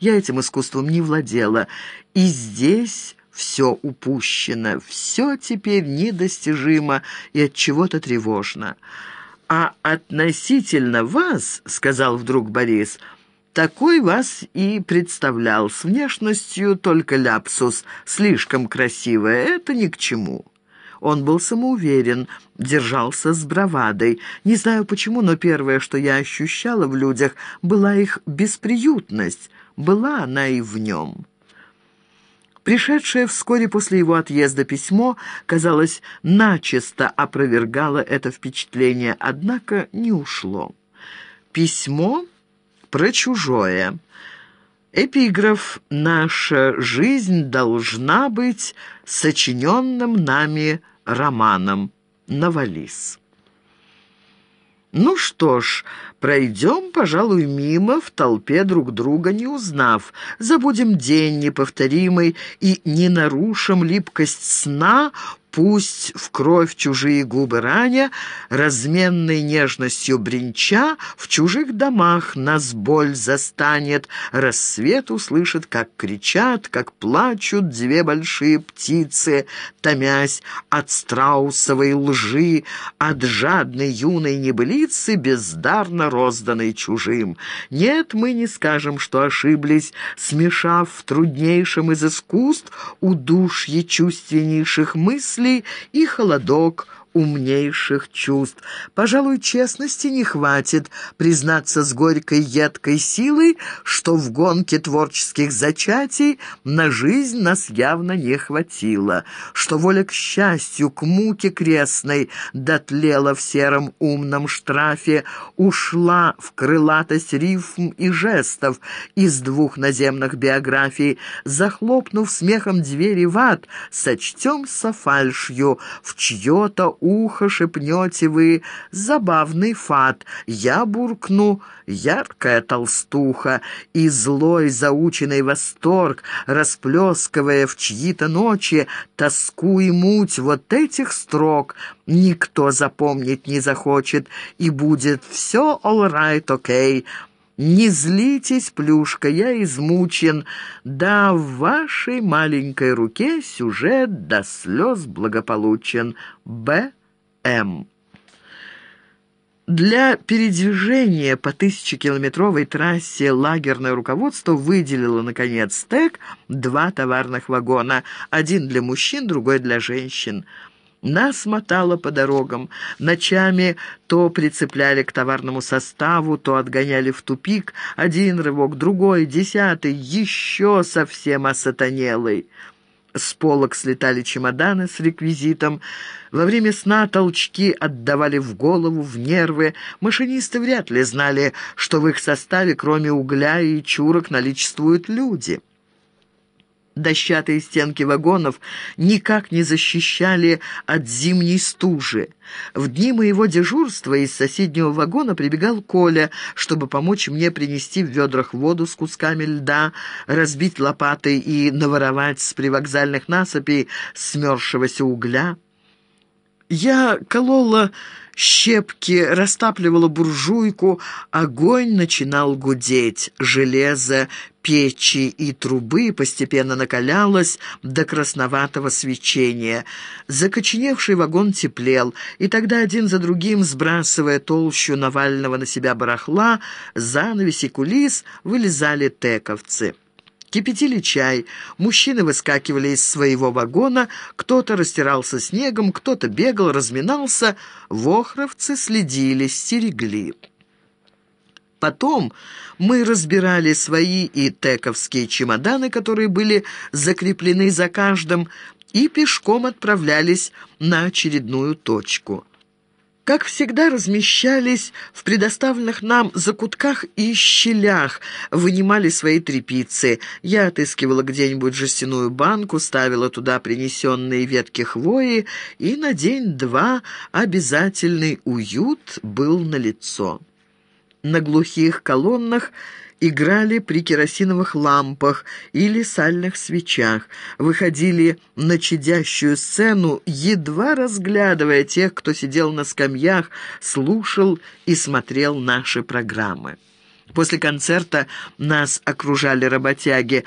Я этим искусством не владела. И здесь все упущено, все теперь недостижимо и от чего-то тревожно. «А относительно вас, — сказал вдруг Борис, — такой вас и представлял, с внешностью только ляпсус, слишком красивая, это ни к чему». Он был самоуверен, держался с бравадой. Не знаю почему, но первое, что я ощущала в людях, была их бесприютность. Была она и в нем. Пришедшее вскоре после его отъезда письмо, казалось, начисто опровергало это впечатление, однако не ушло. Письмо про чужое. Эпиграф «Наша жизнь должна быть сочиненным нами романом». Навалис. Ну что ж, пройдем, пожалуй, мимо, в толпе друг друга не узнав. Забудем день неповторимый и не нарушим липкость сна, Пусть в кровь чужие губы раня, разменной нежностью бренча, в чужих домах нас боль застанет, рассвет услышит, как кричат, как плачут две большие птицы, томясь от страусовой лжи, от жадной юной небылицы, бездарно розданной чужим. Нет, мы не скажем, что ошиблись, смешав в труднейшем из искусств удушье чувственнейших мыслей, мыслей и холодок умнейших чувств. Пожалуй, честности не хватит признаться с горькой едкой силой, что в гонке творческих зачатий на жизнь нас явно не хватило, что воля к счастью, к муке крестной дотлела в сером умном штрафе, ушла в крылатость рифм и жестов из двух наземных биографий, захлопнув смехом двери в ад, сочтемся фальшью в чье-то ухо шепнете вы «забавный фат», я буркну «яркая толстуха», и злой заученный восторг, расплескивая в чьи-то ночи тоску и муть вот этих строк, никто запомнить не захочет, и будет все all окей, okay, «Не злитесь, плюшка, я измучен. Да, в вашей маленькой руке сюжет до слез благополучен. Б. М. Для передвижения по тысячекилометровой трассе лагерное руководство выделило, наконец, ТЭК два товарных вагона, один для мужчин, другой для женщин. Нас мотало по дорогам. Ночами то прицепляли к товарному составу, то отгоняли в тупик. Один рывок, другой, десятый, еще совсем осатанелый. С полок слетали чемоданы с реквизитом. Во время сна толчки отдавали в голову, в нервы. Машинисты вряд ли знали, что в их составе, кроме угля и чурок, наличествуют люди. Дощатые стенки вагонов никак не защищали от зимней стужи. В дни моего дежурства из соседнего вагона прибегал Коля, чтобы помочь мне принести в ведрах воду с кусками льда, разбить лопатой и наворовать с привокзальных насыпей смерзшегося угля. Я колола щепки, растапливала буржуйку, огонь начинал гудеть, железо, печи и трубы постепенно накалялось до красноватого свечения. Закоченевший вагон теплел, и тогда один за другим, сбрасывая толщу навального на себя барахла, занавеси кулис вылезали тековцы. Кипятили чай, мужчины выскакивали из своего вагона, кто-то растирался снегом, кто-то бегал, разминался, вохровцы следили, стерегли. Потом мы разбирали свои и тековские чемоданы, которые были закреплены за каждым, и пешком отправлялись на очередную точку как всегда, размещались в предоставленных нам закутках и щелях, вынимали свои трепицы. Я отыскивала где-нибудь жестяную банку, ставила туда принесенные ветки хвои, и на день-два обязательный уют был налицо. На глухих колоннах играли при керосиновых лампах или сальных свечах, выходили на чадящую сцену, едва разглядывая тех, кто сидел на скамьях, слушал и смотрел наши программы. После концерта нас окружали работяги,